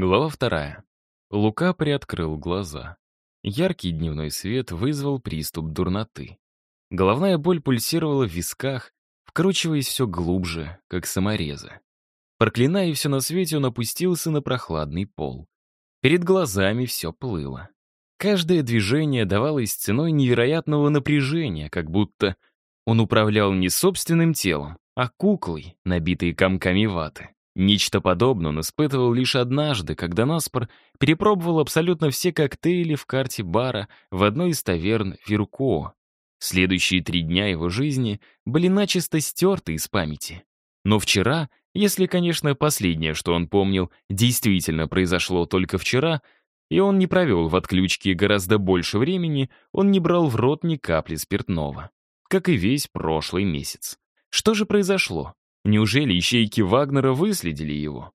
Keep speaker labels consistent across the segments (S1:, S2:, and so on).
S1: Глава вторая. Лука приоткрыл глаза. Яркий дневной свет вызвал приступ дурноты. Головная боль пульсировала в висках, вкручиваясь все глубже, как саморезы. Проклиная все на свете, он опустился на прохладный пол. Перед глазами все плыло. Каждое движение давалось ценой невероятного напряжения, как будто он управлял не собственным телом, а куклой, набитой комками ваты. Нечто подобное он испытывал лишь однажды, когда Наспор перепробовал абсолютно все коктейли в карте бара в одной из таверн Вирко. Следующие три дня его жизни были начисто стерты из памяти. Но вчера, если, конечно, последнее, что он помнил, действительно произошло только вчера, и он не провел в отключке гораздо больше времени, он не брал в рот ни капли спиртного. Как и весь прошлый месяц. Что же произошло? Неужели ищейки Вагнера выследили его?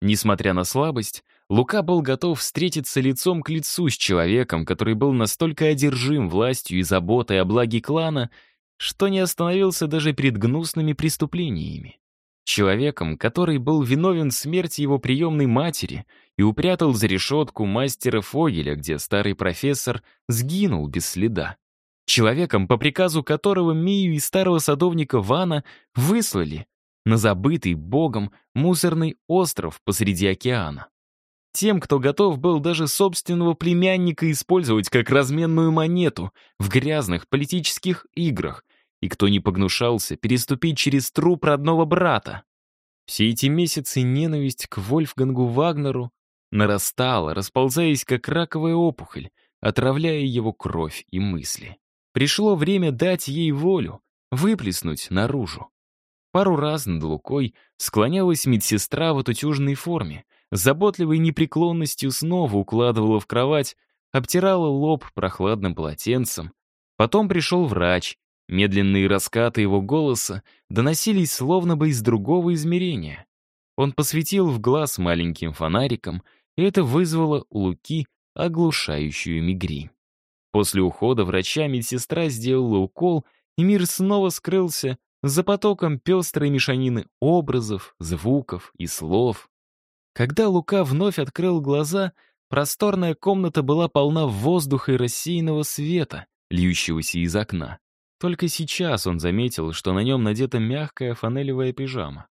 S1: Несмотря на слабость, Лука был готов встретиться лицом к лицу с человеком, который был настолько одержим властью и заботой о благе клана, что не остановился даже перед гнусными преступлениями. Человеком, который был виновен в смерти его приемной матери и упрятал за решетку мастера Фогеля, где старый профессор сгинул без следа. Человеком, по приказу которого Мию и старого садовника Вана выслали, на забытый богом мусорный остров посреди океана. Тем, кто готов был даже собственного племянника использовать как разменную монету в грязных политических играх, и кто не погнушался переступить через труп родного брата. Все эти месяцы ненависть к Вольфгангу Вагнеру нарастала, расползаясь как раковая опухоль, отравляя его кровь и мысли. Пришло время дать ей волю, выплеснуть наружу. Пару раз над Лукой склонялась медсестра в отутюженной форме, заботливой непреклонностью снова укладывала в кровать, обтирала лоб прохладным полотенцем. Потом пришел врач, медленные раскаты его голоса доносились словно бы из другого измерения. Он посветил в глаз маленьким фонариком, и это вызвало у Луки оглушающую мигрень. После ухода врача медсестра сделала укол, и мир снова скрылся за потоком пестрой мешанины образов, звуков и слов. Когда Лука вновь открыл глаза, просторная комната была полна воздуха и рассеянного света, льющегося из окна. Только сейчас он заметил, что на нем надета мягкая фанелевая пижама.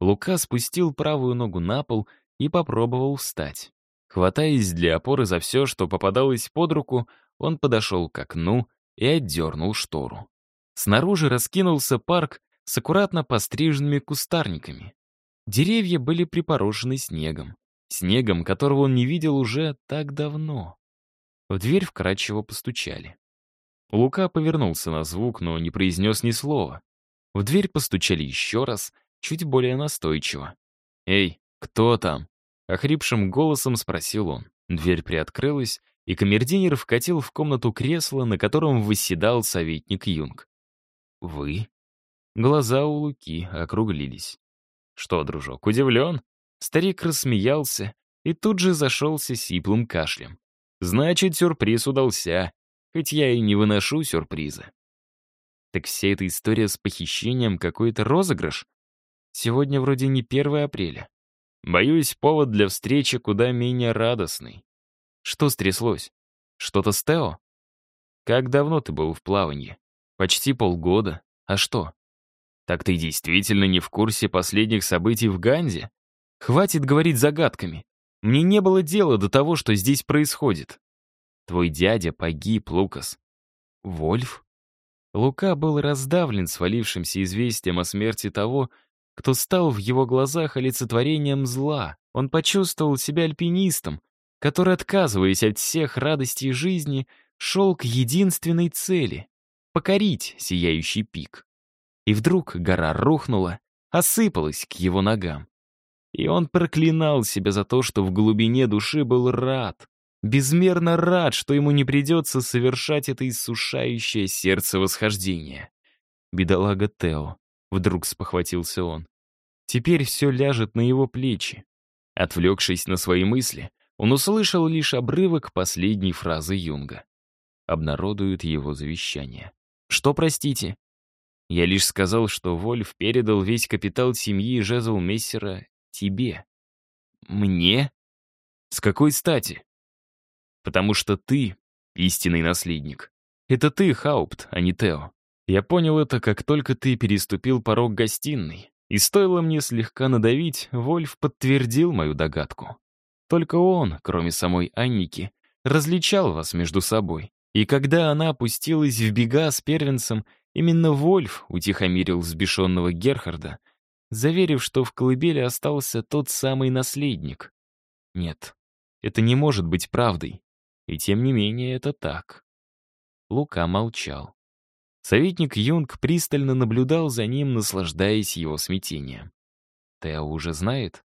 S1: Лука спустил правую ногу на пол и попробовал встать. Хватаясь для опоры за все, что попадалось под руку, он подошел к окну и отдернул штору. Снаружи раскинулся парк с аккуратно постриженными кустарниками. Деревья были припорошены снегом. Снегом, которого он не видел уже так давно. В дверь вкрадчиво постучали. Лука повернулся на звук, но не произнес ни слова. В дверь постучали еще раз, чуть более настойчиво. «Эй, кто там?» — охрипшим голосом спросил он. Дверь приоткрылась, и камердинер вкатил в комнату кресло, на котором восседал советник Юнг. «Вы?» Глаза у Луки округлились. «Что, дружок, удивлен?» Старик рассмеялся и тут же зашелся сиплым кашлем. «Значит, сюрприз удался, хоть я и не выношу сюрприза». «Так вся эта история с похищением какой-то розыгрыш? Сегодня вроде не 1 апреля. Боюсь, повод для встречи куда менее радостный. Что стряслось? Что-то с Тео? Как давно ты был в плавании? Почти полгода. А что? Так ты действительно не в курсе последних событий в Ганзе? Хватит говорить загадками. Мне не было дела до того, что здесь происходит. Твой дядя погиб, Лукас. Вольф? Лука был раздавлен свалившимся известием о смерти того, кто стал в его глазах олицетворением зла. Он почувствовал себя альпинистом, который, отказываясь от всех радостей жизни, шел к единственной цели — покорить сияющий пик. И вдруг гора рухнула, осыпалась к его ногам. И он проклинал себя за то, что в глубине души был рад, безмерно рад, что ему не придется совершать это иссушающее сердце восхождение. Бедолага Тео, вдруг спохватился он. Теперь все ляжет на его плечи. Отвлекшись на свои мысли, он услышал лишь обрывок последней фразы Юнга. Обнародуют его завещание. «Что, простите?» Я лишь сказал, что Вольф передал весь капитал семьи Жезл Мессера тебе. Мне? С какой стати? Потому что ты — истинный наследник. Это ты, Хаупт, а не Тео. Я понял это, как только ты переступил порог гостиной. И стоило мне слегка надавить, Вольф подтвердил мою догадку. Только он, кроме самой Анники, различал вас между собой. И когда она опустилась в бега с первенцем, именно Вольф утихомирил взбешенного Герхарда, заверив, что в колыбели остался тот самый наследник. Нет, это не может быть правдой. И тем не менее это так. Лука молчал. Советник Юнг пристально наблюдал за ним, наслаждаясь его смятением. Тео уже знает?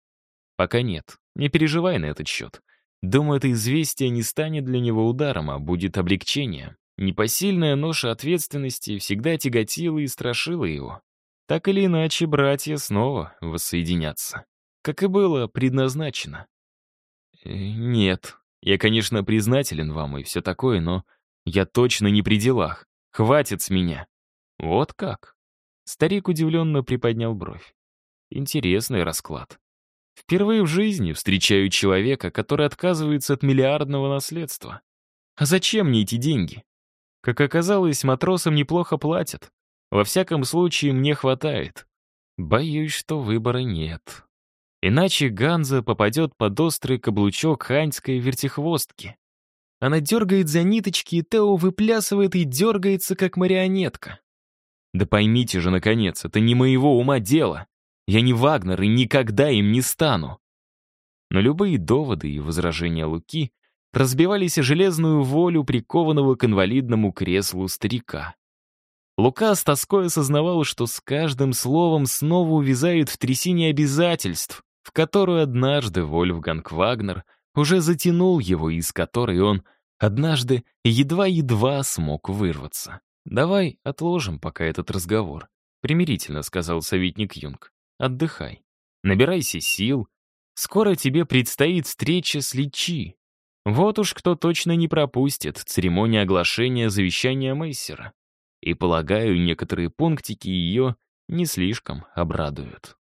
S1: Пока нет. Не переживай на этот счет. Думаю, это известие не станет для него ударом, а будет облегчением. Непосильная ноша ответственности всегда тяготила и страшила его. Так или иначе, братья снова воссоединятся. Как и было предназначено. Э, нет, я, конечно, признателен вам и все такое, но я точно не при делах. Хватит с меня. Вот как? Старик удивленно приподнял бровь. Интересный расклад. Впервые в жизни встречаю человека, который отказывается от миллиардного наследства. А зачем мне эти деньги? Как оказалось, матросам неплохо платят. Во всяком случае, мне хватает. Боюсь, что выбора нет. Иначе Ганза попадет под острый каблучок ханьской вертихвостки. Она дергает за ниточки, и Тео выплясывает и дергается, как марионетка. Да поймите же, наконец, это не моего ума дело. Я не Вагнер и никогда им не стану. Но любые доводы и возражения Луки разбивались о железную волю прикованного к инвалидному креслу старика. Лука с тоской осознавал, что с каждым словом снова увязает в трясине обязательств, в которую однажды Вольфганг Вагнер уже затянул его, из которой он однажды едва-едва смог вырваться. «Давай отложим пока этот разговор», — примирительно сказал советник Юнг. «Отдыхай. Набирайся сил. Скоро тебе предстоит встреча с Личи. Вот уж кто точно не пропустит церемонию оглашения завещания Мейсера. И, полагаю, некоторые пунктики ее не слишком обрадуют».